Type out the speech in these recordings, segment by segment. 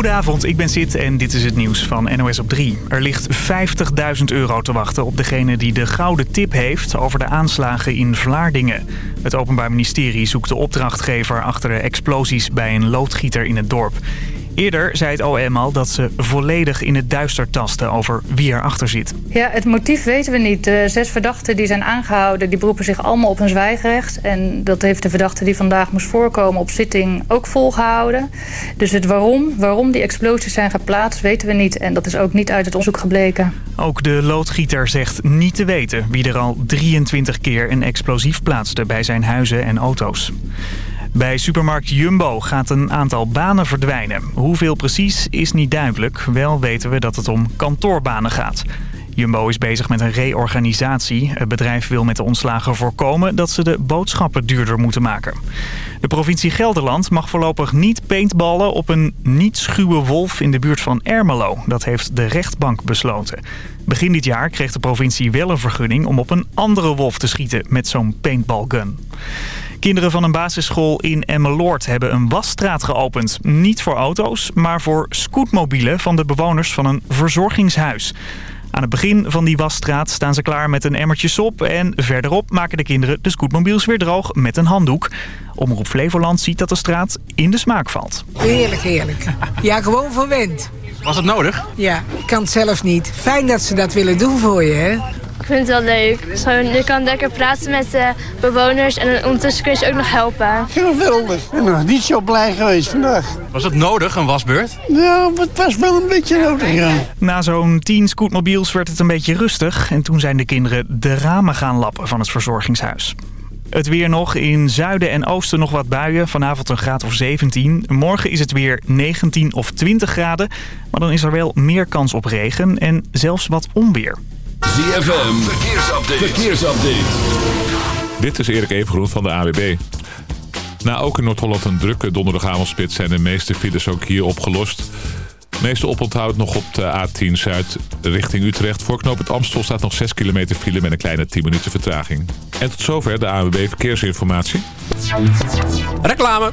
Goedenavond, ik ben Sid en dit is het nieuws van NOS op 3. Er ligt 50.000 euro te wachten op degene die de gouden tip heeft over de aanslagen in Vlaardingen. Het Openbaar Ministerie zoekt de opdrachtgever achter de explosies bij een loodgieter in het dorp. Eerder zei het OM al dat ze volledig in het duister tasten over wie erachter zit. Ja, het motief weten we niet. De zes verdachten die zijn aangehouden, die beroepen zich allemaal op een zwijgerecht. En dat heeft de verdachte die vandaag moest voorkomen op zitting ook volgehouden. Dus het waarom, waarom die explosies zijn geplaatst, weten we niet. En dat is ook niet uit het onderzoek gebleken. Ook de loodgieter zegt niet te weten wie er al 23 keer een explosief plaatste bij zijn huizen en auto's. Bij supermarkt Jumbo gaat een aantal banen verdwijnen. Hoeveel precies is niet duidelijk. Wel weten we dat het om kantoorbanen gaat. Jumbo is bezig met een reorganisatie. Het bedrijf wil met de ontslagen voorkomen dat ze de boodschappen duurder moeten maken. De provincie Gelderland mag voorlopig niet paintballen op een niet schuwe wolf in de buurt van Ermelo. Dat heeft de rechtbank besloten. Begin dit jaar kreeg de provincie wel een vergunning om op een andere wolf te schieten met zo'n paintballgun. Kinderen van een basisschool in Emmeloord hebben een wasstraat geopend. Niet voor auto's, maar voor scootmobielen van de bewoners van een verzorgingshuis. Aan het begin van die wasstraat staan ze klaar met een emmertje sop... en verderop maken de kinderen de scootmobiels weer droog met een handdoek. Omroep Flevoland ziet dat de straat in de smaak valt. Heerlijk, heerlijk. Ja, gewoon verwend. Was het nodig? Ja, ik kan het zelf niet. Fijn dat ze dat willen doen voor je, hè? Ik vind het wel leuk. Zo, je kan lekker praten met de bewoners en ondertussen kun je ze ook nog helpen. Geweldig. Ik ben nog niet zo blij geweest vandaag. Was het nodig, een wasbeurt? Ja, het was wel een beetje nodig, ja. Na zo'n 10 scootmobiels werd het een beetje rustig... en toen zijn de kinderen de ramen gaan lappen van het verzorgingshuis. Het weer nog. In zuiden en oosten nog wat buien. Vanavond een graad of 17. Morgen is het weer 19 of 20 graden. Maar dan is er wel meer kans op regen en zelfs wat onweer. ZFM, verkeersupdate. verkeersupdate. Dit is Erik Evengroen van de AWB. Na ook in Noord-Holland een drukke donderdagavondspit zijn de meeste files ook hier opgelost. Meeste oponthoud nog op de A10 Zuid richting Utrecht. Voor knoop het Amstel staat nog 6 kilometer file met een kleine 10 minuten vertraging. En tot zover de AWB Verkeersinformatie. Reclame.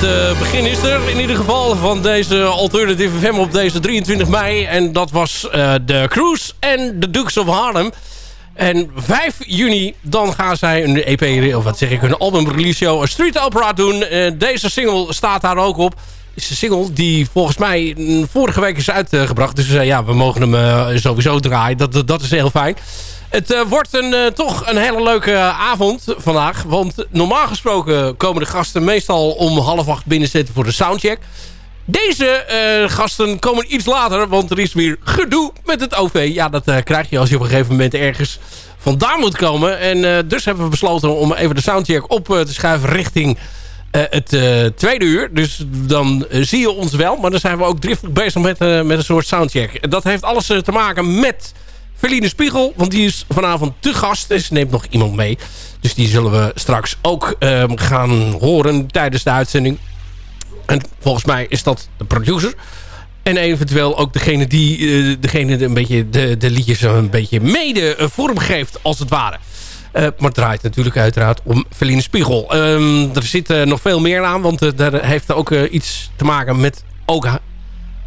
Het eh, begin is er in ieder geval van deze Alternative FM op deze 23 mei. En dat was eh, de Cruise en de Dukes of Harlem. En 5 juni, dan gaan zij een EP, of wat zeg ik, een album release show, een street opera doen. Eh, deze single staat daar ook op. Is een single die volgens mij mm, vorige week is uitgebracht. Dus ja, we mogen hem sowieso draaien. Dat, dat, dat is heel fijn. Het uh, wordt een, uh, toch een hele leuke avond vandaag. Want normaal gesproken komen de gasten meestal om half acht binnenzetten voor de soundcheck. Deze uh, gasten komen iets later, want er is weer gedoe met het OV. Ja, dat krijg je als je op een gegeven moment ergens vandaan moet komen. En dus hebben we besloten om even de soundcheck op te schuiven richting het tweede uur. Dus dan zie je ons wel. Maar dan zijn we ook driftig bezig met, met een soort soundcheck. Dat heeft alles te maken met Verline Spiegel, want die is vanavond te gast. Dus neemt nog iemand mee. Dus die zullen we straks ook uh, gaan horen tijdens de uitzending. En volgens mij is dat de producer. En eventueel ook degene die uh, degene een beetje de, de liedjes een beetje mede uh, vorm geeft, als het ware. Uh, maar het draait natuurlijk uiteraard om Verline Spiegel. Um, er zit nog veel meer aan, want daar heeft ook iets te maken met ook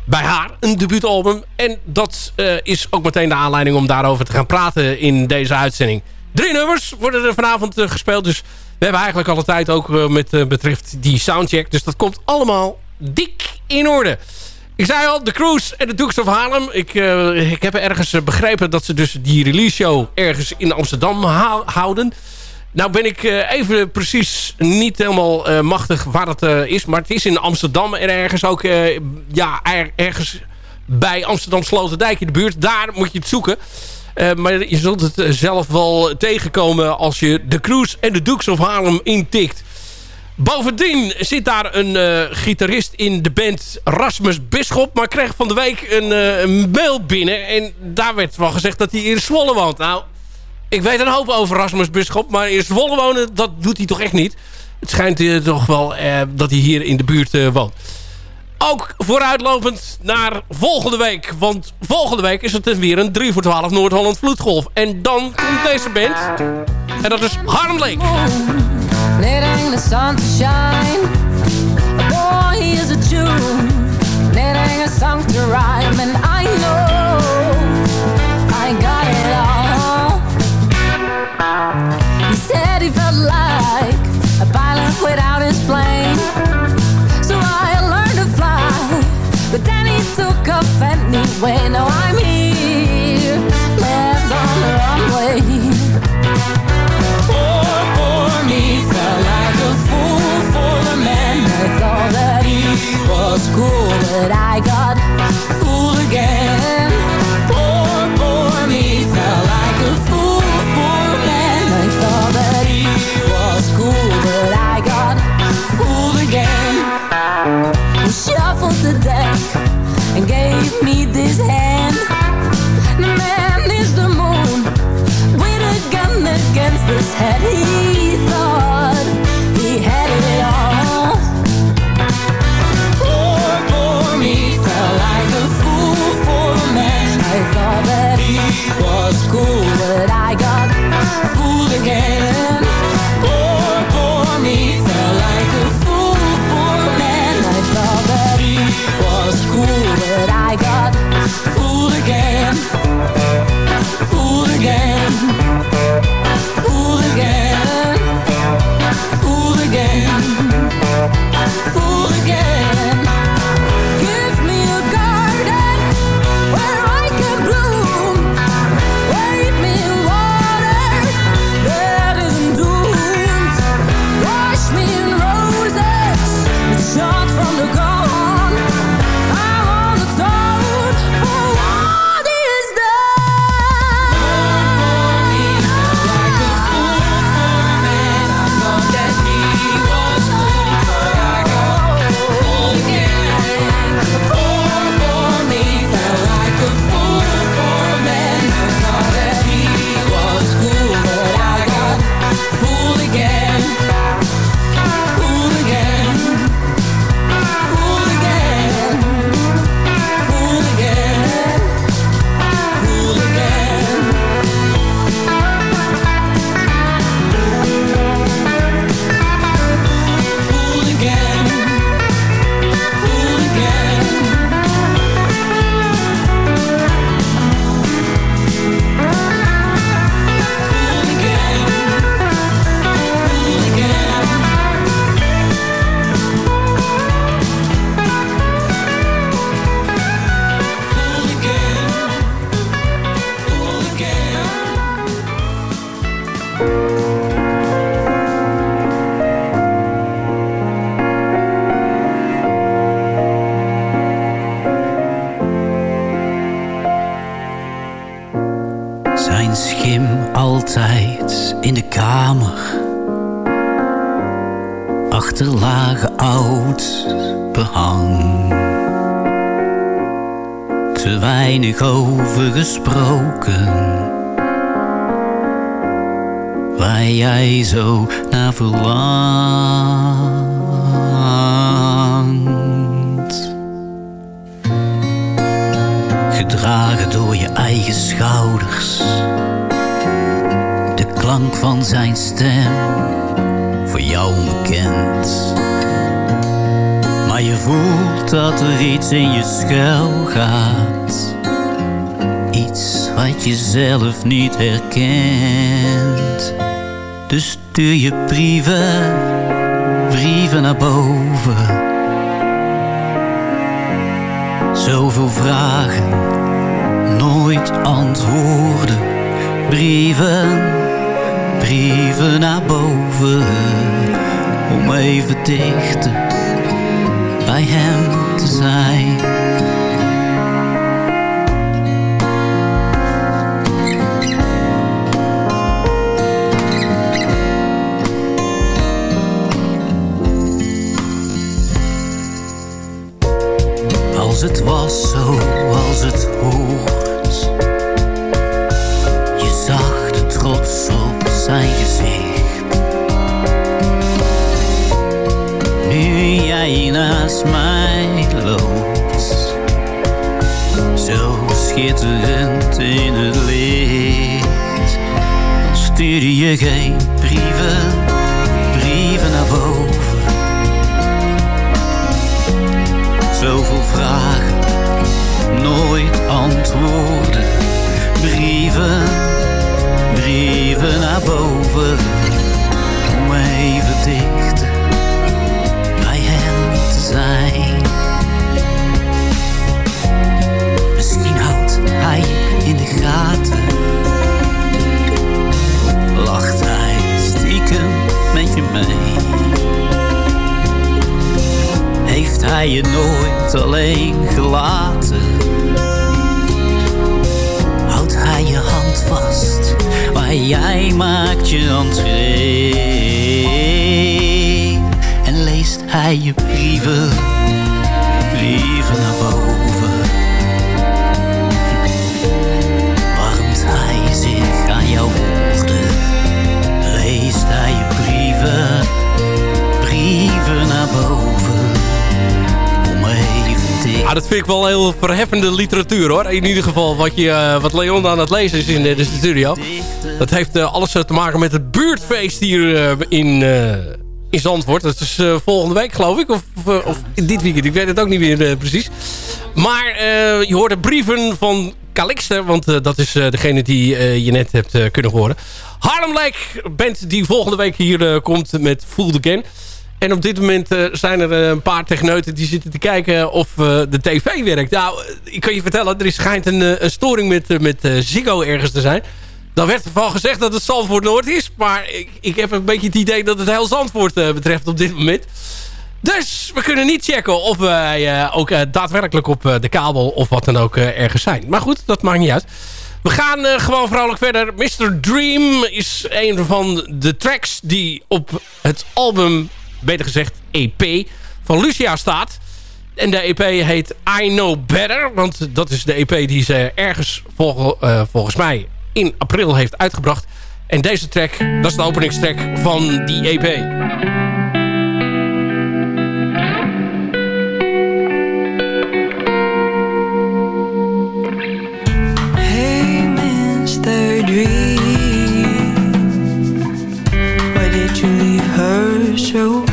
bij haar een debuutalbum. En dat uh, is ook meteen de aanleiding om daarover te gaan praten in deze uitzending. Drie nummers worden er vanavond uh, gespeeld. Dus we hebben eigenlijk alle tijd ook uh, met betreft die soundcheck. Dus dat komt allemaal dik in orde. Ik zei al, de Cruise en de Dukes of Harlem. Ik, ik heb ergens begrepen dat ze dus die release show ergens in Amsterdam houden. Nou ben ik uh, even precies niet helemaal uh, machtig waar het uh, is. Maar het is in Amsterdam en ergens ook... ja, er, ergens bij Amsterdam Sloterdijk in de buurt. Daar moet je het zoeken. maar je zult het zelf wel tegenkomen als je de Cruise en de Dukes of Harlem intikt. Bovendien zit daar een gitarist in de band Rasmus Bisschop. Maar kreeg van de week een, een mail binnen. En daar werd wel gezegd dat hij in Zwolle woont. Nou, ik weet een hoop over Rasmus Bisschop. Maar in Zwolle wonen, dat doet hij toch echt niet. Het schijnt uh, toch wel uh, dat hij hier in de buurt uh, woont. Ook vooruitlopend naar volgende week. Want volgende week is het weer een 3 voor 12 Noord-Holland Vloedgolf. En dan komt deze band. En dat is Harlem. Letting the sun shine. Is a Jew. Letting a song to. And I know anyway. Now oh, I'm here, left on the runway. Poor, poor me, felt like a fool for the man. I thought that he was cool, but I got klank van zijn stem, voor jou onbekend. Maar je voelt dat er iets in je schuil gaat. Iets wat je zelf niet herkent. Dus stuur je brieven, brieven naar boven. Zoveel vragen, nooit antwoorden. Brieven, brieven naar boven. Om even dichter bij hem te zijn. Wel heel verheffende literatuur hoor. In ieder geval wat, je, eh, wat Leon aan het lezen is in eh, de studio. Dat heeft eh, alles te maken met het buurtfeest hier eh, in, eh, in Zandvoort. Dat is eh, volgende week geloof ik. Of, of, dit weekend. Ik weet het ook niet meer eh, precies. Maar eh, je hoort de brieven van Calixte. Want eh, dat is eh, degene die eh, je net hebt eh, kunnen horen. Harlem Lake, band die volgende week hier eh, komt met Fooled Again. En op dit moment eh, zijn er eh, een paar techneuten die zitten te kijken of eh, de tv werkt. Nou, ik kan je vertellen, er is, schijnt een, storing met, met Ziggo ergens te zijn. Dan werd ervan gezegd dat het Zandvoort Noord is. Maar ik, ik heb een beetje het idee dat het heel Zandvoort betreft op dit moment. Dus we kunnen niet checken of wij ook daadwerkelijk op de kabel of wat dan ook ergens zijn. Maar goed, dat maakt niet uit. We gaan eh, gewoon vrolijk verder. Mr. Dream is een van de tracks die op het album, beter gezegd EP, van Lucia staat. En de EP heet I Know Better. Want dat is de EP die ze ergens eh, volgens mij in april heeft uitgebracht. En deze track, dat is de openingstrack van die EP. Hey, Mr. Dream, why did you leave her so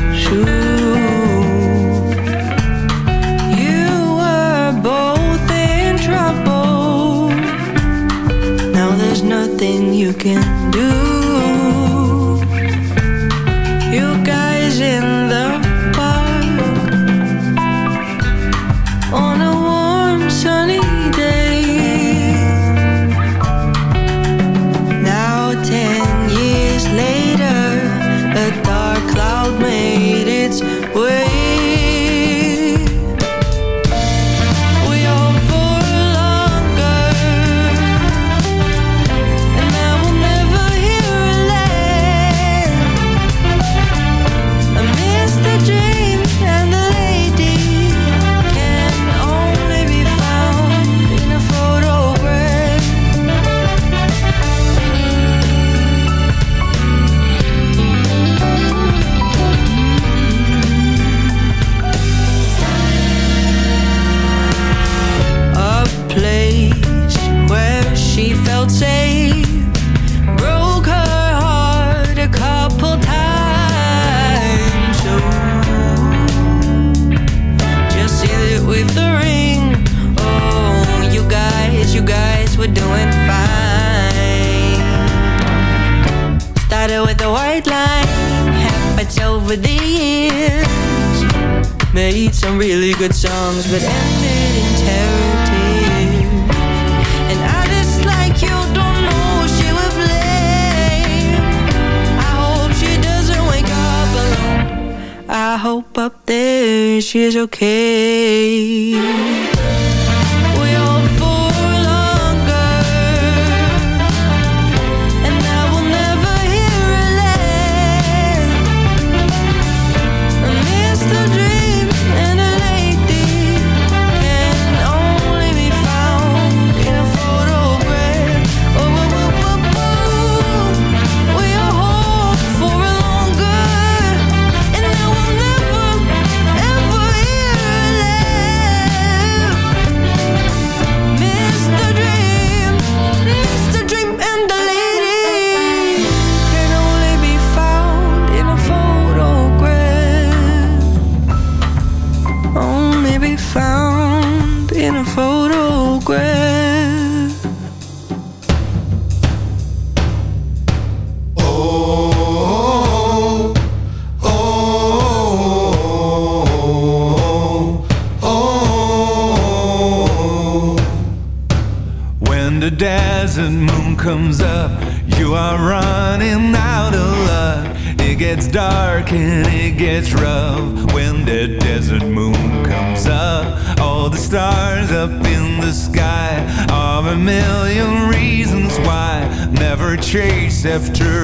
again. After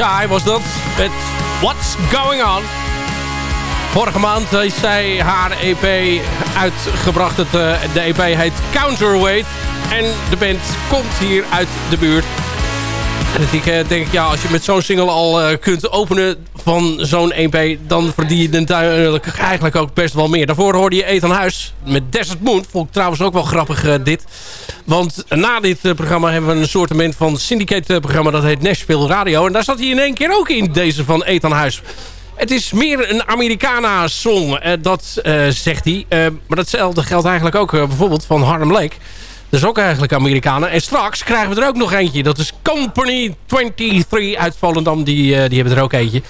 Shy was dat. Met What's Going On. Vorige maand heeft zij haar EP uitgebracht. Het, eh, de EP heet Counterweight. En de band komt hier uit de buurt. En ik eh, denk, ja, als je met zo'n single al eh, kunt openen van zo'n EP... dan verdien je natuurlijk eigenlijk ook best wel meer. Daarvoor hoorde je Ethan Huis met Desert Moon. Vond ik trouwens ook wel grappig dit. Want na dit eh, programma hebben we een soort van syndicate-programma... dat heet Nashville Radio. En daar zat hij in één keer ook in, deze van Ethan Huis. Het is meer een Americana-song, eh, dat eh, zegt hij. Maar datzelfde geldt eigenlijk ook bijvoorbeeld van Harlem Lake... Dat is ook eigenlijk Amerikanen. En straks krijgen we er ook nog eentje. Dat is Company 23 uit Volendam. Die, die hebben er ook eentje.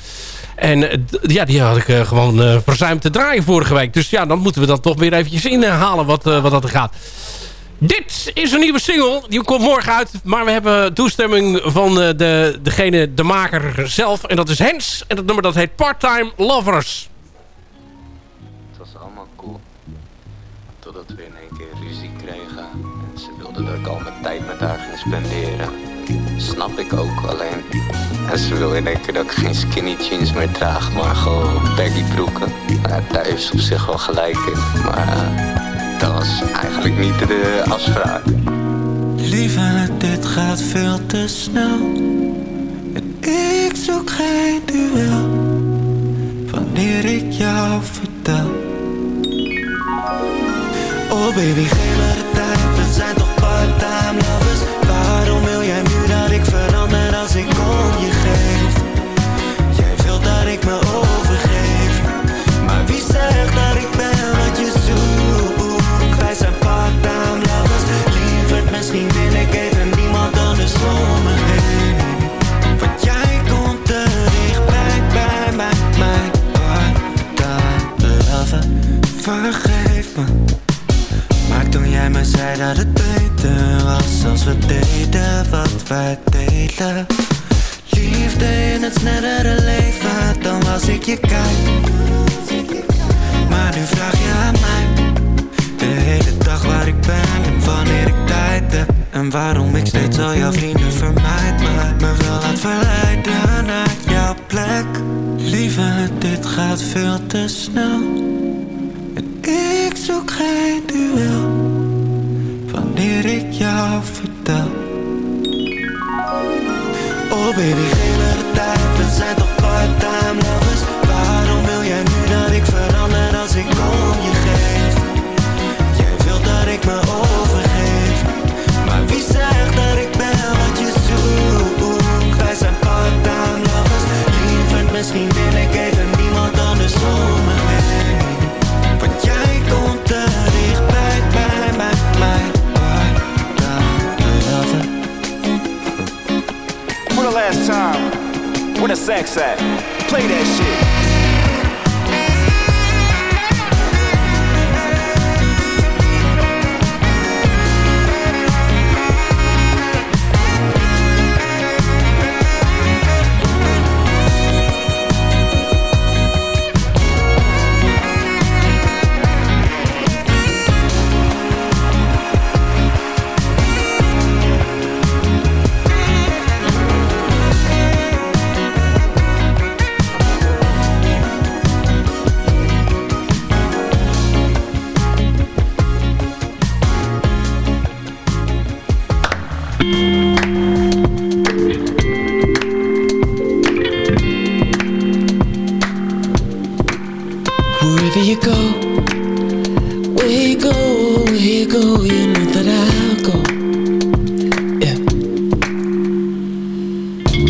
En ja, die had ik gewoon eh, verzuimd te draaien vorige week. Dus ja, dan moeten we dan toch weer eventjes inhalen wat, wat dat er gaat. Dit is een nieuwe single. Die komt morgen uit. Maar we hebben toestemming van eh, de, degene, de maker zelf. En dat is Hens. En dat nummer dat heet Part-Time Lovers. Het was allemaal cool. Totdat we in één keer ruzie kregen. En ze wilde dat ik al mijn tijd met haar ging spenderen. Snap ik ook, alleen... En ze wil in één keer dat ik geen skinny jeans meer draag, maar gewoon baggy broeken. Daar heeft ze op zich wel gelijk in. Maar eh, dat was eigenlijk niet de afspraak. Lieve, dit gaat veel te snel. En ik zoek geen duel. Wanneer ik jou vertel. Oh baby, geef me de tijd. We zijn toch part-time lovers. Waarom wil jij nu dat ik verander als ik om je Vergeef me. Maar toen jij me zei dat het beter was als we deden wat wij deden. Liefde in het snellere leven, dan was ik je kijk. Maar nu vraag je aan mij de hele dag waar ik ben en wanneer ik tijd heb. En waarom ik steeds al jouw vrienden vermijd, maar me wel laat verleiden naar jouw plek. Lieve, dit gaat veel te snel. Zoek geen duel wanneer ik jou vertel. Oh baby, geef me de tijd, we zijn toch part-time lovers. Waarom wil jij nu dat ik verander als ik om je geef? Sax at? Play that shit.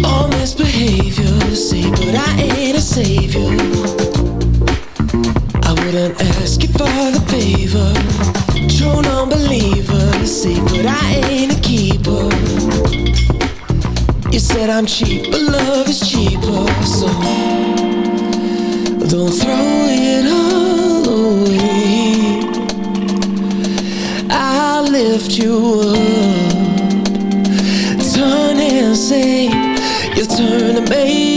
All misbehavior, say, but I ain't a savior. I wouldn't ask you for the favor. True non-believer, say, but I ain't a keeper. You said I'm cheap, but love is cheaper, so. Don't throw it all away. I'll lift you up. Turn and say turn to make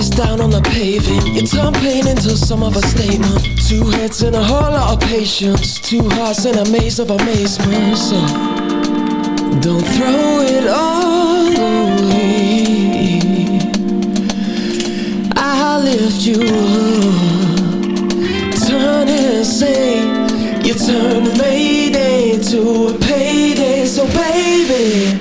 face down on the paving. You turn pain into some of a statement. Two heads and a whole lot of patience. Two hearts in a maze of amazement. So don't throw it all away. I'll lift you up. Turn and say you turn a mayday to a payday. So baby,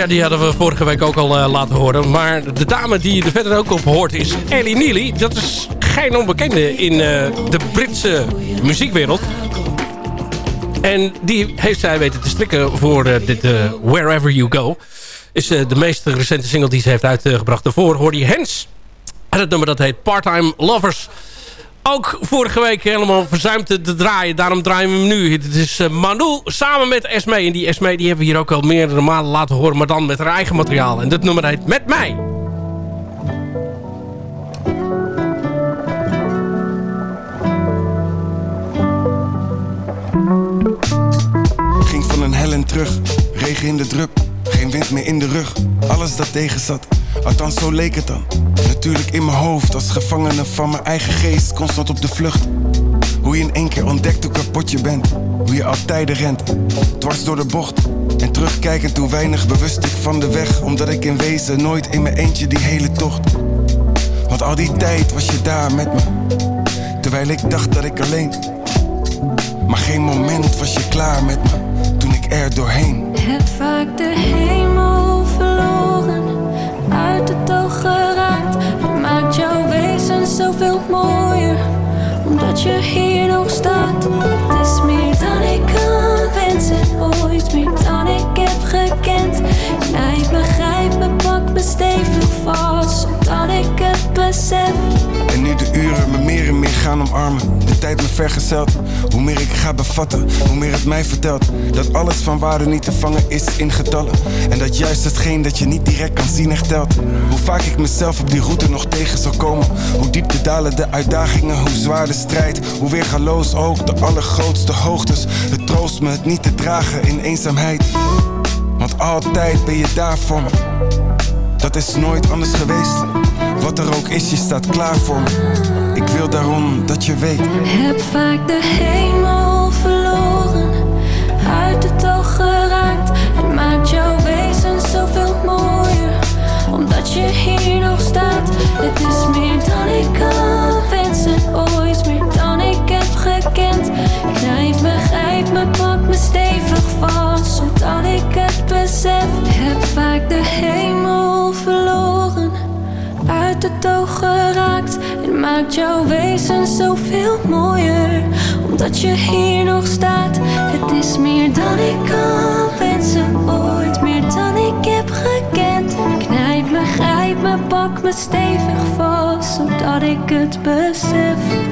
Isha die hadden we vorige week ook al eh, laten horen. Maar de dame die je er verder ook op hoort is Ellie Neely. Dat is geen onbekende in eh, de Britse muziekwereld. En die heeft zij weten te strikken voor eh, dit Wherever You Go. Is de meest recente single die ze heeft uitgebracht. Daarvoor hoorde je Hens. En het nummer dat heet Part-Time Lovers. Ook vorige week helemaal verzuimd te draaien. Daarom draaien we hem nu. Het is eh, Manu samen met Esme. En die Esme die hebben we hier ook al meerdere malen laten horen. Maar dan met haar eigen materiaal. En dit nummer heet Met Mij. Ging van een hel en terug, regen in de drup, geen wind meer in de rug. Alles dat tegen zat, althans zo leek het dan. Natuurlijk in mijn hoofd, als gevangene van mijn eigen geest, constant op de vlucht. Hoe je in één keer ontdekt hoe kapot je bent, hoe je altijd rent, dwars door de bocht. En terugkijkend hoe weinig bewust ik van de weg, omdat ik in wezen nooit in mijn eentje die hele tocht. Want al die tijd was je daar met me, terwijl ik dacht dat ik alleen. Maar geen moment was je klaar met me, toen ik er doorheen. Heb vaak de verloren, uit het oog geraakt. Maakt jouw wezen zoveel mooier, omdat je hier nog staat. Het is meer dan ik kan wensen, ooit meer dan ik heb gekend. Jij begrijpt me, pak me stevig vast, zodat ik het en nu de uren me meer en meer gaan omarmen. De tijd me vergezelt. Hoe meer ik ga bevatten, hoe meer het mij vertelt. Dat alles van waarde niet te vangen is in getallen. En dat juist hetgeen dat je niet direct kan zien echt telt. Hoe vaak ik mezelf op die route nog tegen zal komen. Hoe diep de dalen, de uitdagingen, hoe zwaar de strijd. Hoe weergaloos ook de allergrootste hoogtes. Het troost me het niet te dragen in eenzaamheid. Want altijd ben je daar voor me. Dat is nooit anders geweest. Wat er ook is, je staat klaar voor me. Ik wil daarom dat je weet. Heb vaak de hemel verloren, uit het oog geraakt. Het maakt jouw wezen zoveel mooier, omdat je hier nog staat. Het is meer dan ik kan wensen, ooit meer dan ik heb gekend. Knijp me, grijp me, pak me stevig vast, zodat ik het besef. Heb vaak de hemel uit het geraakt. Het maakt jouw wezen zoveel mooier, omdat je hier nog staat. Het is meer dan ik kan wensen, ooit meer dan ik heb gekend. Knijp me, grijp me, pak me stevig vast, zodat ik het besef.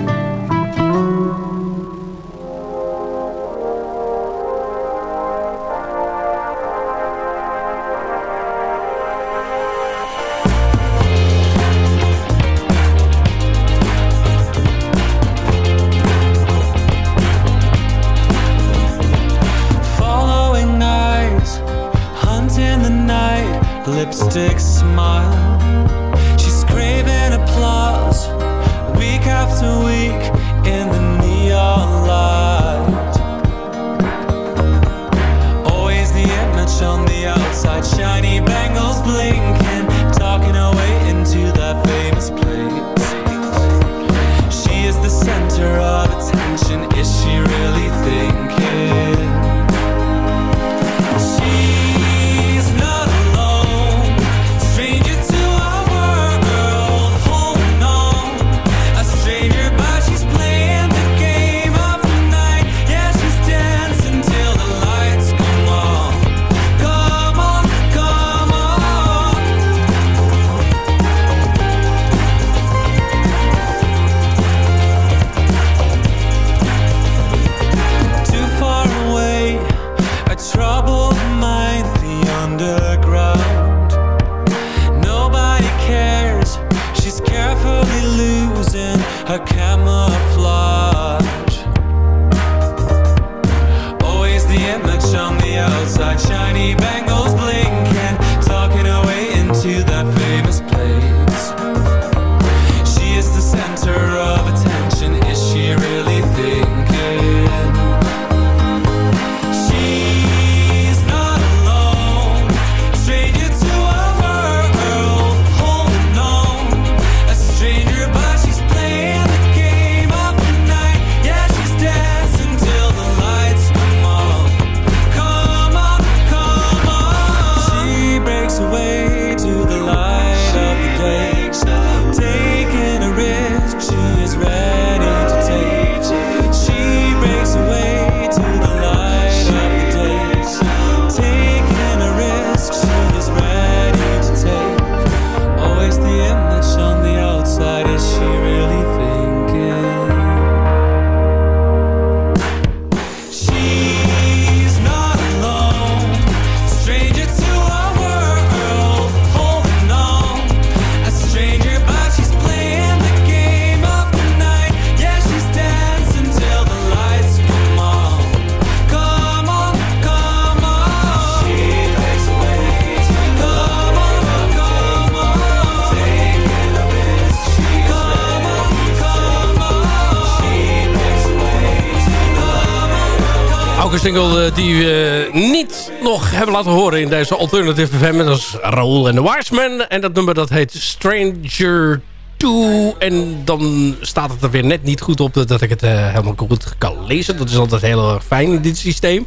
Eh, die we niet nog hebben laten horen in deze Alternative FM. Dat is Raoul en de Wiseman. En dat nummer dat heet Stranger 2. En dan staat het er weer net niet goed op dat ik het eh, helemaal goed kan lezen. Dat is altijd heel erg fijn in dit systeem.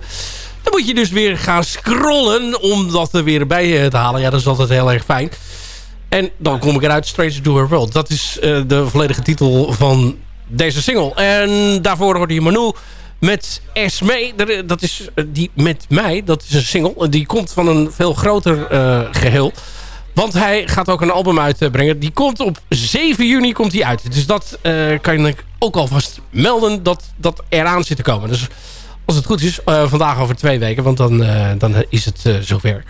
Dan moet je dus weer gaan scrollen om dat er weer bij eh, te halen. Ja, dat is altijd heel erg fijn. En dan kom ik eruit, Stranger to Her World. Dat is de volledige titel van deze single. En daarvoor hoorde je Manu met Esme. Er- Dat is eh, die met mij. Dat is een single. Die komt van een veel groter eh, geheel. Want hij gaat ook een album uitbrengen. Die komt op 7 juni komt die uit. Dus dat eh, kan ik ook alvast melden dat dat eraan zit te komen. Dus als het goed is, eh, vandaag over twee weken. Want dan, eh, dan is het eh, zover.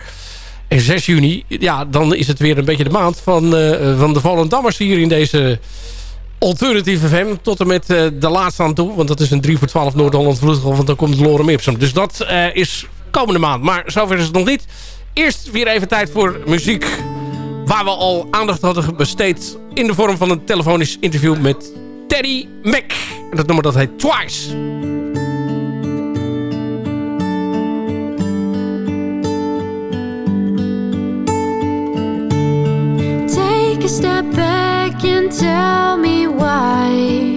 En 6 juni, ja, dan is het weer een beetje de maand van, eh, van de Volendammers hier in deze Alternative FM. Tot en met eh, de laatste aan toe. Want dat is een 3 voor 12 Noord-Holland Vloedgolf. Want dan komt Lorem Ipsum. Dus dat eh, is komende maand. Maar zover is het nog niet. Eerst weer even tijd voor muziek. Waar we al aandacht hadden besteed. In de vorm van een telefonisch interview met Teddy Mac. En dat nummer dat heet Twice. Take a step back and tell me why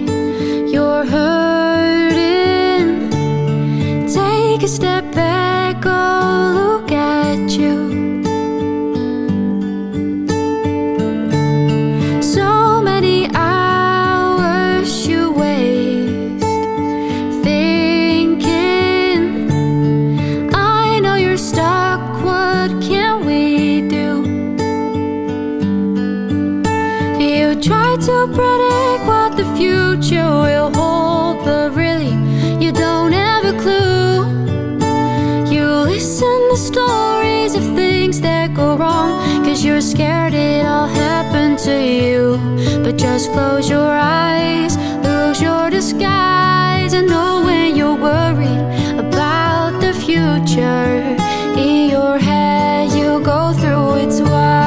scared it'll happen to you. But just close your eyes, lose your disguise, and know when you're worried about the future. In your head, you go through its wise.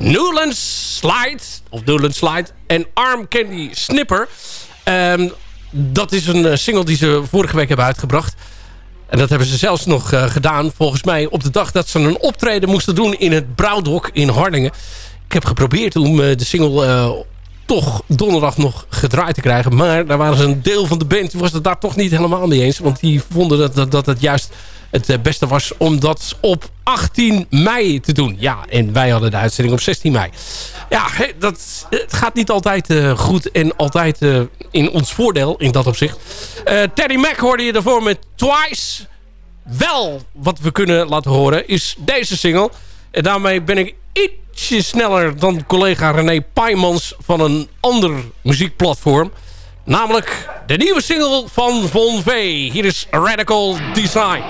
Newland Slide, of Newland Slide en Arm Candy Snipper. Ehm, dat is een eh, single die ze vorige week hebben uitgebracht. En dat hebben ze zelfs nog eh, gedaan, volgens mij op de dag dat ze een optreden moesten doen in het Brouwdok in Hardingen. Ik heb geprobeerd om eh, de single toch donderdag nog gedraaid te krijgen. Maar daar waren ze een deel van de band, was het daar toch niet helemaal mee eens. Want die vonden dat, dat, dat het juist het eh, beste was om dat op 18 mei te doen. Ja, en wij hadden de uitzending op 16 mei. Ja, dat, gaat niet altijd eh, goed en altijd eh, in ons voordeel in dat opzicht. Terry Mac hoorde je daarvoor met Twice. Wel wat we kunnen laten horen is deze single. En daarmee ben ik ietsje sneller dan collega René Paimans van een ander muziekplatform. Namelijk de nieuwe single van Von V. Hier is Radical Design.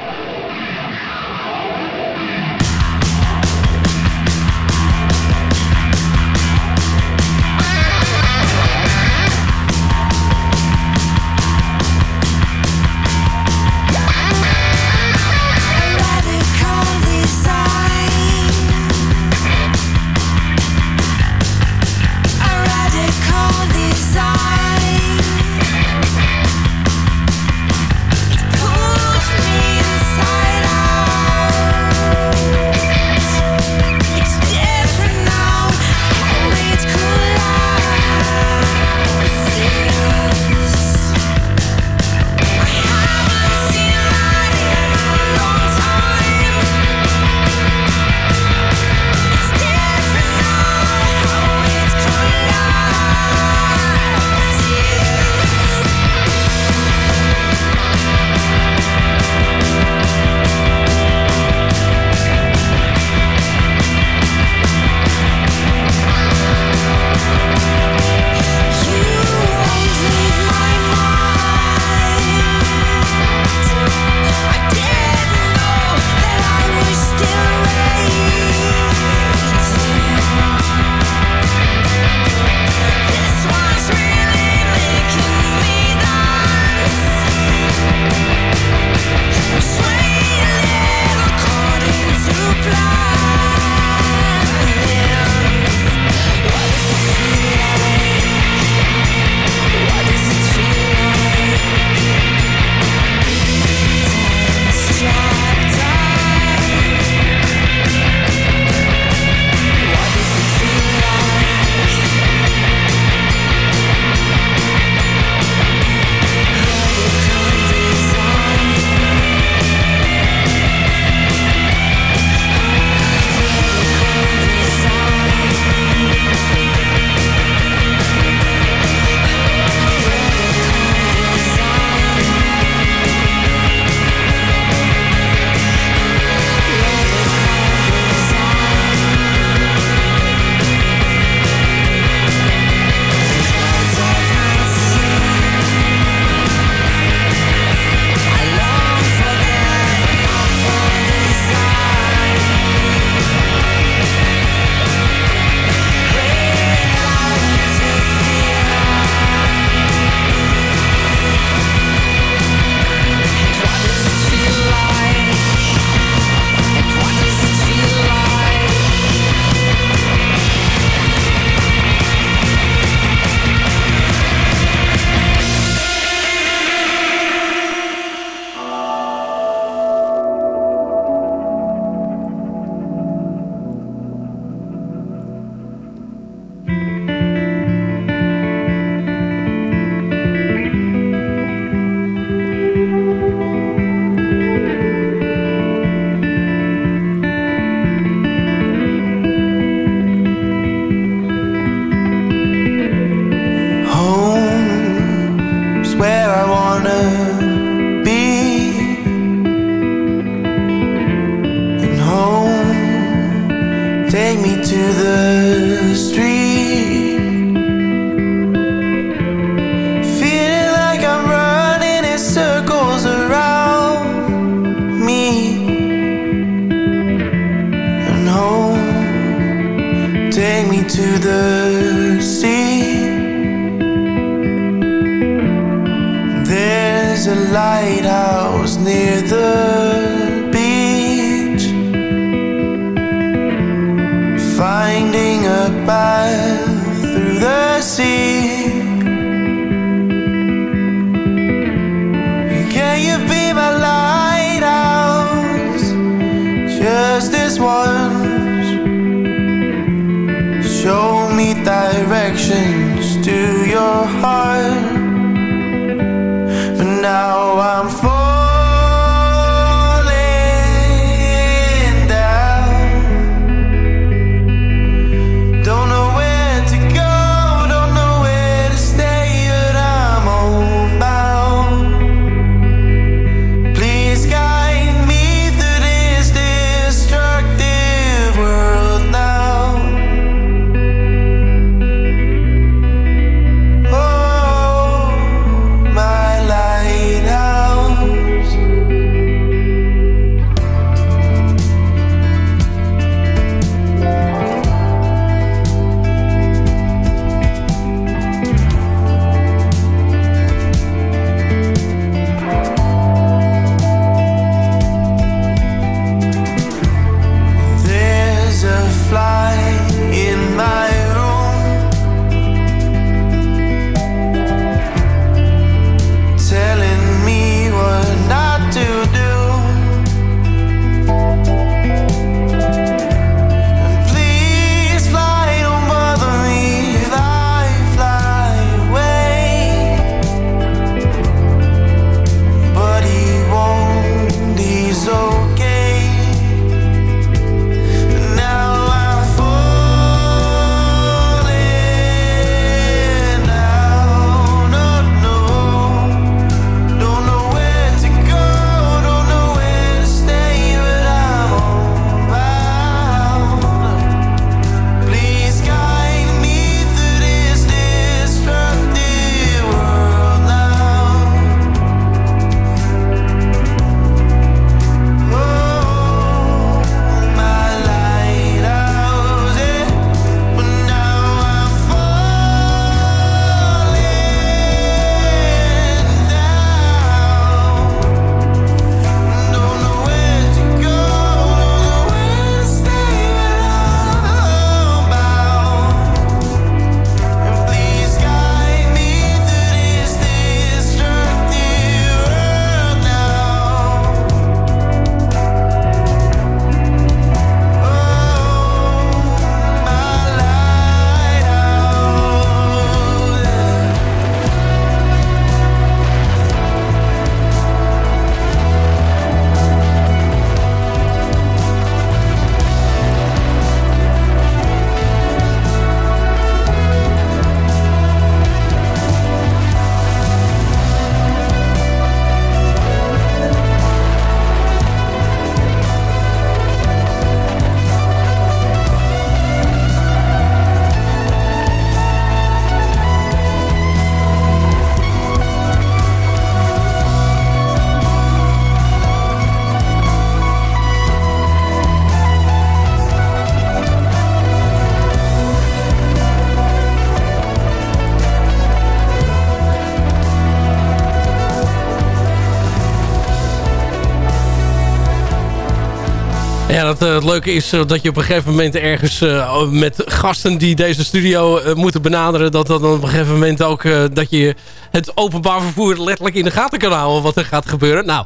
Eh, het leuke is eh, dat je op een gegeven moment ergens eh, met gasten die deze studio moeten benaderen... dat dan op een gegeven moment ook dat je het openbaar vervoer letterlijk in de gaten kan houden wat er gaat gebeuren. Nou,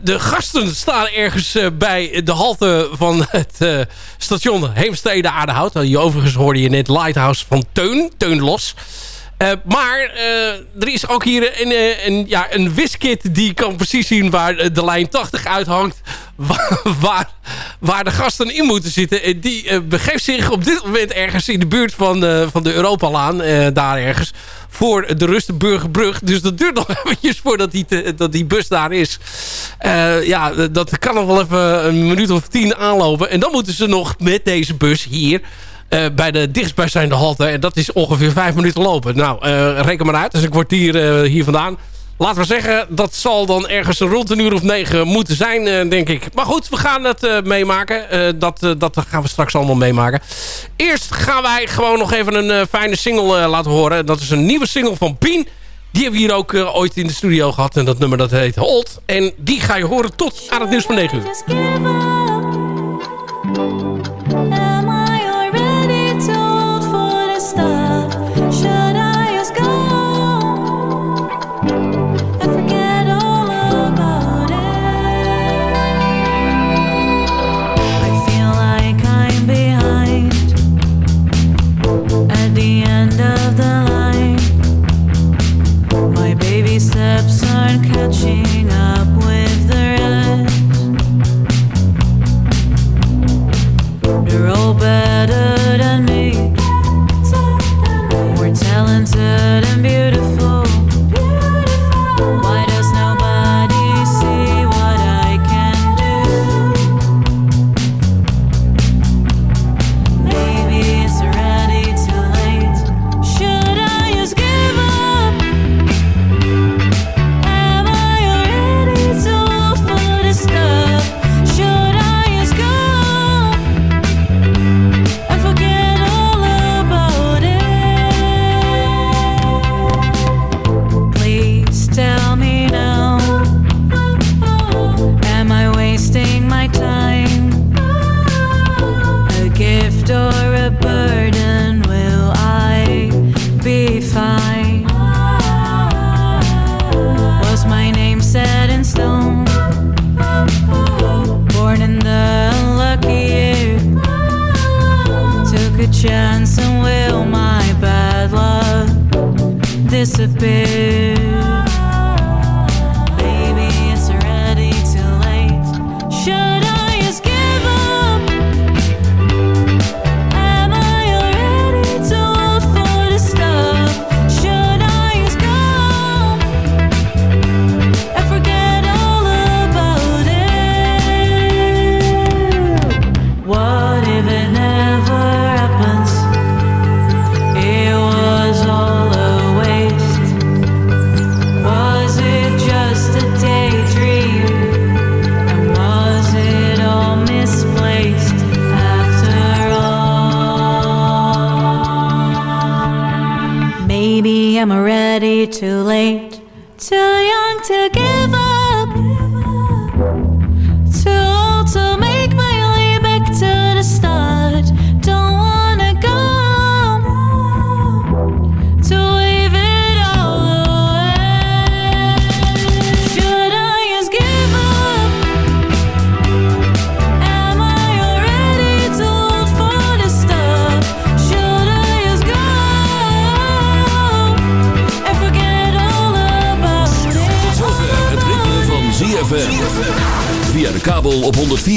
de gasten staan ergens bij de halte van het station Heemstede Aardehout. Je overigens hoorde je net Lighthouse van Teun, Teun Los... Eh, maar eh, er is ook hier een, eh, een, ja, een wiskit die kan precies zien waar de lijn 80 uithangt. Waar, waar, de gasten in moeten zitten. En die begeeft zich op dit moment ergens in de buurt van, van de Europalaan. daar ergens. Voor de Rustenburgerbrug. Dus dat duurt nog eventjes voordat die, dat die bus daar is. Ja, dat kan nog wel even een minuut of tien aanlopen. En dan moeten ze nog met deze bus hier eh, bij de dichtstbijzijnde halte. En dat is ongeveer vijf minuten lopen. Nou, eh, reken maar uit. Dus een kwartier eh, hier vandaan. laten we zeggen, dat zal dan ergens rond een uur of negen moeten zijn, denk ik. Maar goed, we gaan het meemaken. Dat, dat gaan we straks allemaal meemaken. Eerst gaan wij gewoon nog even een fijne single laten horen. Dat is een nieuwe single van Pien. Die hebben we hier ook ooit in de studio gehad. En dat nummer dat heet Hold. En die ga je horen tot aan het nieuws van 9 uur. Aren't catching gossiping.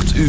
uur.